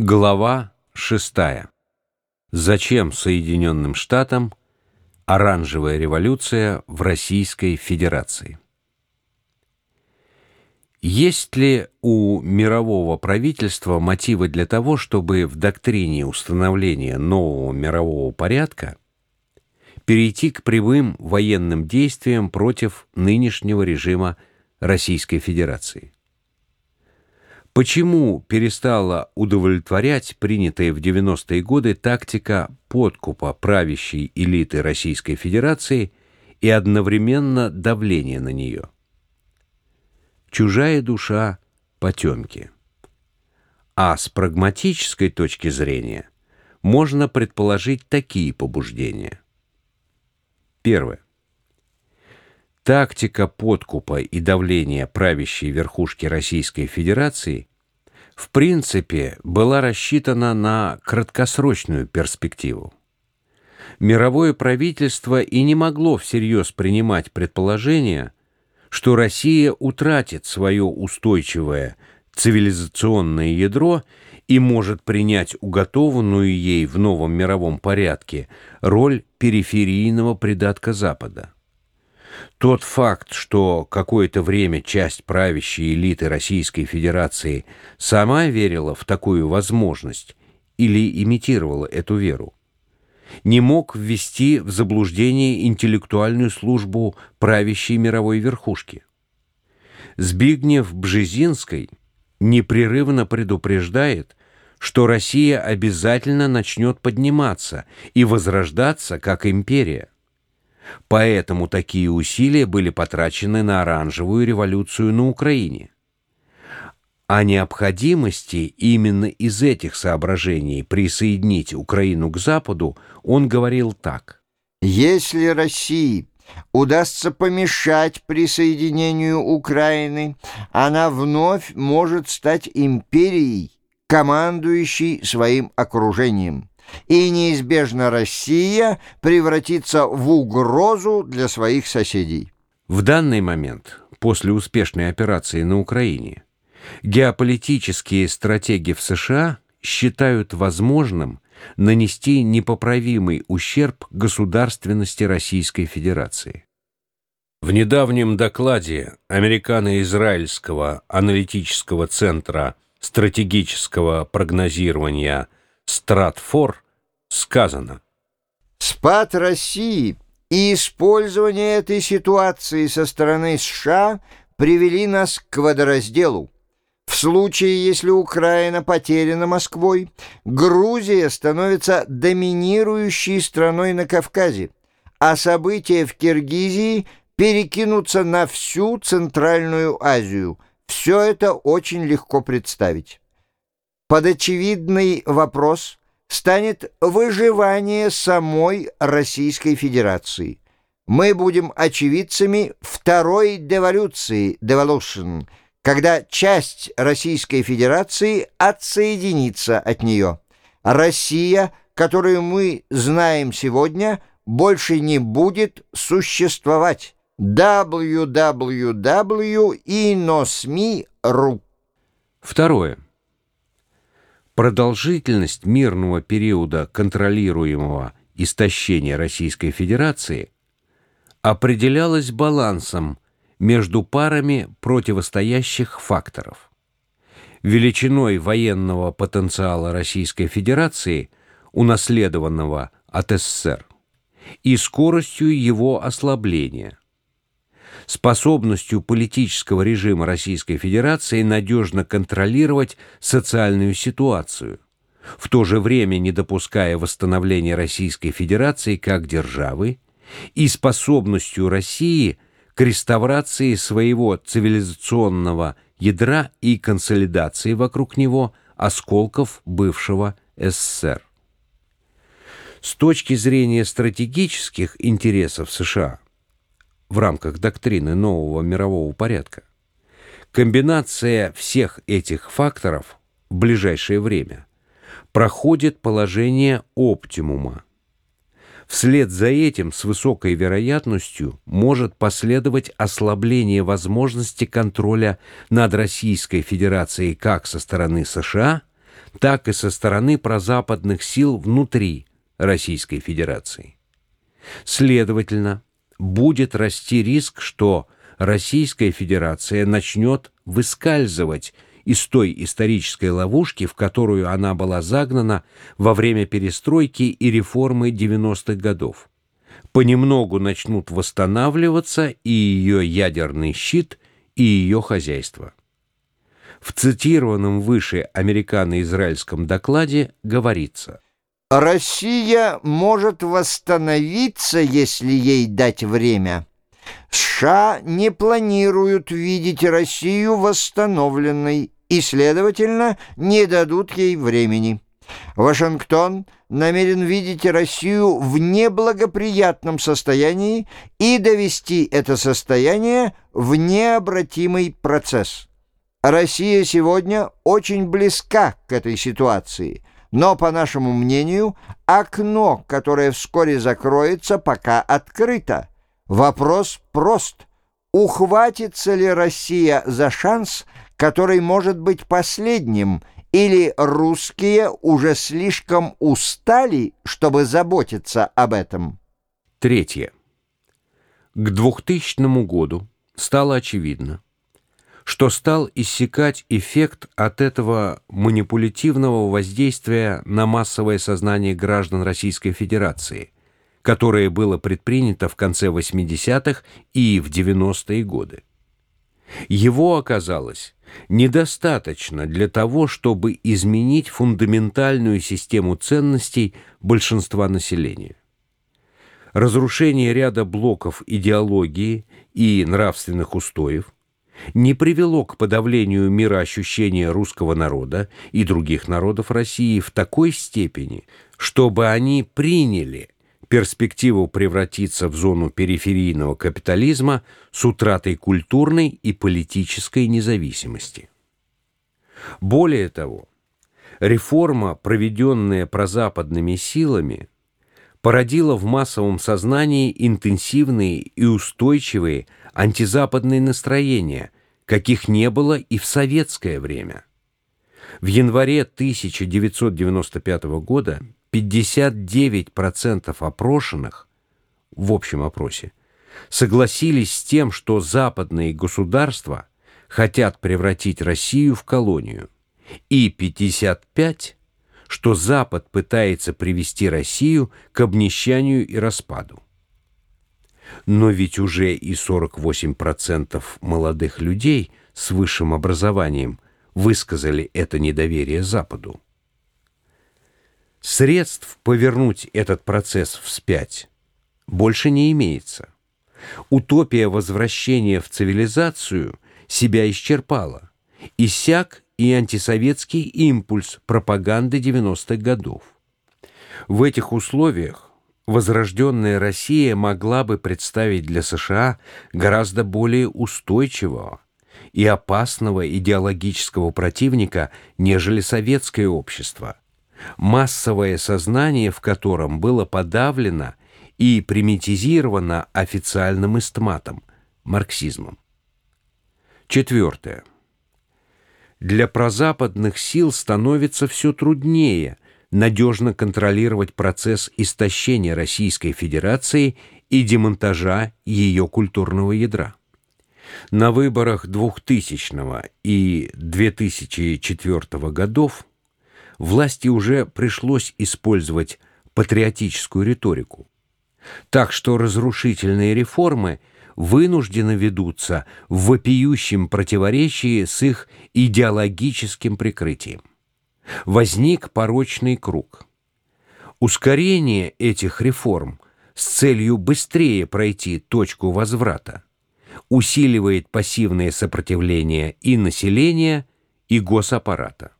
Глава 6. Зачем Соединенным Штатам оранжевая революция в Российской Федерации? Есть ли у мирового правительства мотивы для того, чтобы в доктрине установления нового мирового порядка перейти к прямым военным действиям против нынешнего режима Российской Федерации? Почему перестала удовлетворять принятая в 90-е годы тактика подкупа правящей элиты Российской Федерации и одновременно давления на нее? Чужая душа потемки. А с прагматической точки зрения можно предположить такие побуждения. Первое. Тактика подкупа и давления правящей верхушки Российской Федерации в принципе была рассчитана на краткосрочную перспективу. Мировое правительство и не могло всерьез принимать предположение, что Россия утратит свое устойчивое цивилизационное ядро и может принять уготованную ей в новом мировом порядке роль периферийного придатка Запада. Тот факт, что какое-то время часть правящей элиты Российской Федерации сама верила в такую возможность или имитировала эту веру, не мог ввести в заблуждение интеллектуальную службу правящей мировой верхушки. Збигнев Бжезинской непрерывно предупреждает, что Россия обязательно начнет подниматься и возрождаться как империя. Поэтому такие усилия были потрачены на оранжевую революцию на Украине. О необходимости именно из этих соображений присоединить Украину к Западу он говорил так. «Если России удастся помешать присоединению Украины, она вновь может стать империей, командующей своим окружением и неизбежно Россия превратится в угрозу для своих соседей. В данный момент, после успешной операции на Украине, геополитические стратеги в США считают возможным нанести непоправимый ущерб государственности Российской Федерации. В недавнем докладе Американо-Израильского аналитического центра стратегического прогнозирования Стратфор сказано. Спад России и использование этой ситуации со стороны США привели нас к водоразделу. В случае, если Украина потеряна Москвой, Грузия становится доминирующей страной на Кавказе, а события в Киргизии перекинутся на всю Центральную Азию. Все это очень легко представить. Под очевидный вопрос станет выживание самой Российской Федерации. Мы будем очевидцами второй деволюции, devolution, когда часть Российской Федерации отсоединится от нее. Россия, которую мы знаем сегодня, больше не будет существовать. www.inosmi.ru Второе. Продолжительность мирного периода контролируемого истощения Российской Федерации определялась балансом между парами противостоящих факторов. Величиной военного потенциала Российской Федерации, унаследованного от СССР, и скоростью его ослабления – способностью политического режима Российской Федерации надежно контролировать социальную ситуацию, в то же время не допуская восстановления Российской Федерации как державы и способностью России к реставрации своего цивилизационного ядра и консолидации вокруг него осколков бывшего СССР. С точки зрения стратегических интересов США – в рамках доктрины нового мирового порядка. Комбинация всех этих факторов в ближайшее время проходит положение оптимума. Вслед за этим с высокой вероятностью может последовать ослабление возможности контроля над Российской Федерацией как со стороны США, так и со стороны прозападных сил внутри Российской Федерации. Следовательно, будет расти риск, что Российская Федерация начнет выскальзывать из той исторической ловушки, в которую она была загнана во время перестройки и реформы 90-х годов. Понемногу начнут восстанавливаться и ее ядерный щит, и ее хозяйство. В цитированном выше американо-израильском докладе говорится «Россия может восстановиться, если ей дать время». США не планируют видеть Россию восстановленной и, следовательно, не дадут ей времени. Вашингтон намерен видеть Россию в неблагоприятном состоянии и довести это состояние в необратимый процесс. Россия сегодня очень близка к этой ситуации, но, по нашему мнению, окно, которое вскоре закроется, пока открыто. Вопрос прост. Ухватится ли Россия за шанс, который может быть последним, или русские уже слишком устали, чтобы заботиться об этом? Третье. К 2000 году стало очевидно, что стал иссякать эффект от этого манипулятивного воздействия на массовое сознание граждан Российской Федерации – которое было предпринято в конце 80-х и в 90-е годы. Его оказалось недостаточно для того, чтобы изменить фундаментальную систему ценностей большинства населения. Разрушение ряда блоков идеологии и нравственных устоев не привело к подавлению мироощущения русского народа и других народов России в такой степени, чтобы они приняли – перспективу превратиться в зону периферийного капитализма с утратой культурной и политической независимости. Более того, реформа, проведенная прозападными силами, породила в массовом сознании интенсивные и устойчивые антизападные настроения, каких не было и в советское время. В январе 1995 года 59% опрошенных в общем опросе согласились с тем, что западные государства хотят превратить Россию в колонию, и 55% что Запад пытается привести Россию к обнищанию и распаду. Но ведь уже и 48% молодых людей с высшим образованием высказали это недоверие Западу. Средств повернуть этот процесс вспять больше не имеется. Утопия возвращения в цивилизацию себя исчерпала. Иссяк и антисоветский импульс пропаганды 90-х годов. В этих условиях возрожденная Россия могла бы представить для США гораздо более устойчивого и опасного идеологического противника, нежели советское общество – массовое сознание в котором было подавлено и примитизировано официальным истматом, марксизмом. Четвертое. Для прозападных сил становится все труднее надежно контролировать процесс истощения Российской Федерации и демонтажа ее культурного ядра. На выборах 2000 и 2004 годов власти уже пришлось использовать патриотическую риторику. Так что разрушительные реформы вынуждены ведутся в вопиющем противоречии с их идеологическим прикрытием. Возник порочный круг. Ускорение этих реформ с целью быстрее пройти точку возврата усиливает пассивное сопротивление и населения, и госаппарата.